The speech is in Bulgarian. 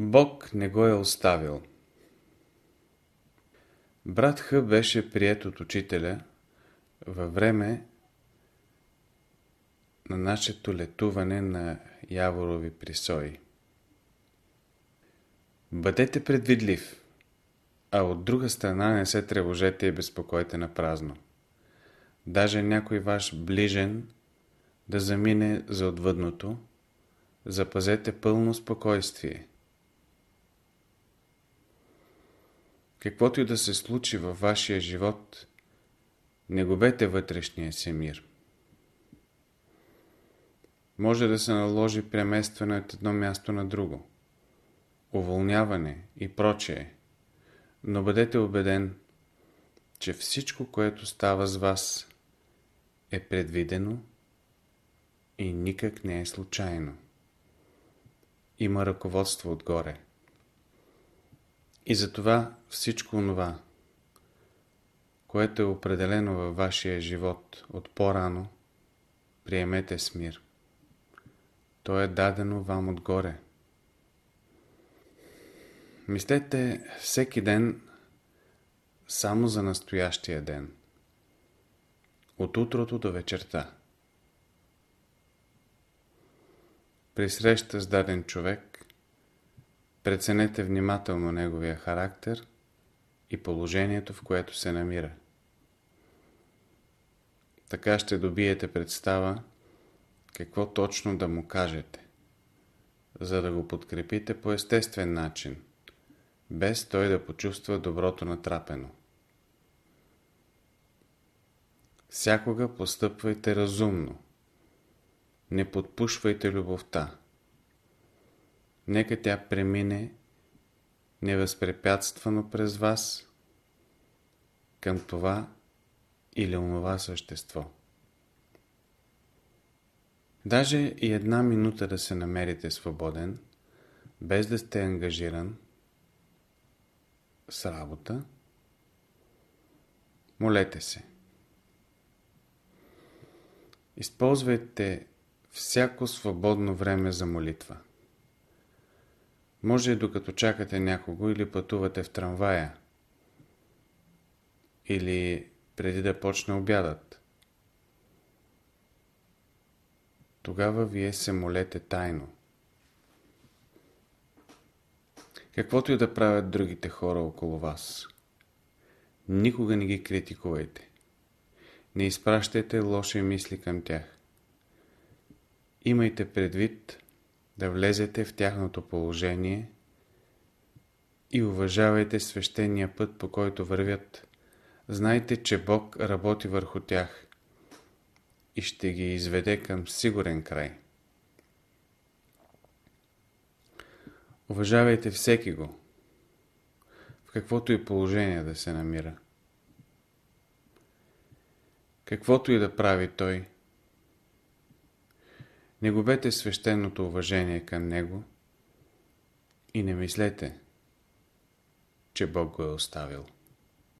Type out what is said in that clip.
Бог не го е оставил. Брат Х беше прият от учителя във време на нашето летуване на Яворови присои. Бъдете предвидлив, а от друга страна не се тревожете и безпокойте на празно. Даже някой ваш ближен да замине за отвъдното, запазете пълно спокойствие. Каквото и да се случи във вашия живот, не губете вътрешния си мир. Може да се наложи преместване от едно място на друго, уволняване и прочее, но бъдете убеден, че всичко, което става с вас, е предвидено и никак не е случайно. Има ръководство отгоре. И затова всичко онова, което е определено във вашия живот от по-рано, приемете с мир. То е дадено вам отгоре. Мислете всеки ден само за настоящия ден. От утрото до вечерта. При среща с даден човек, преценете внимателно неговия характер и положението, в което се намира. Така ще добиете представа какво точно да му кажете, за да го подкрепите по естествен начин, без той да почувства доброто натрапено. Всякога постъпвайте разумно. Не подпушвайте любовта. Нека тя премине невъзпрепятствано през вас към това или онова същество. Даже и една минута да се намерите свободен, без да сте ангажиран с работа, молете се. Използвайте всяко свободно време за молитва. Може докато чакате някого или пътувате в трамвая, или преди да почне обядът. Тогава вие се молете тайно. Каквото и да правят другите хора около вас, никога не ги критикувайте. Не изпращайте лоши мисли към тях. Имайте предвид да влезете в тяхното положение и уважавайте свещения път, по който вървят. Знайте, че Бог работи върху тях и ще ги изведе към сигурен край. Уважавайте всеки го, в каквото и положение да се намира. Каквото и да прави той, не губете свещеното уважение към него и не мислете, че Бог го е оставил.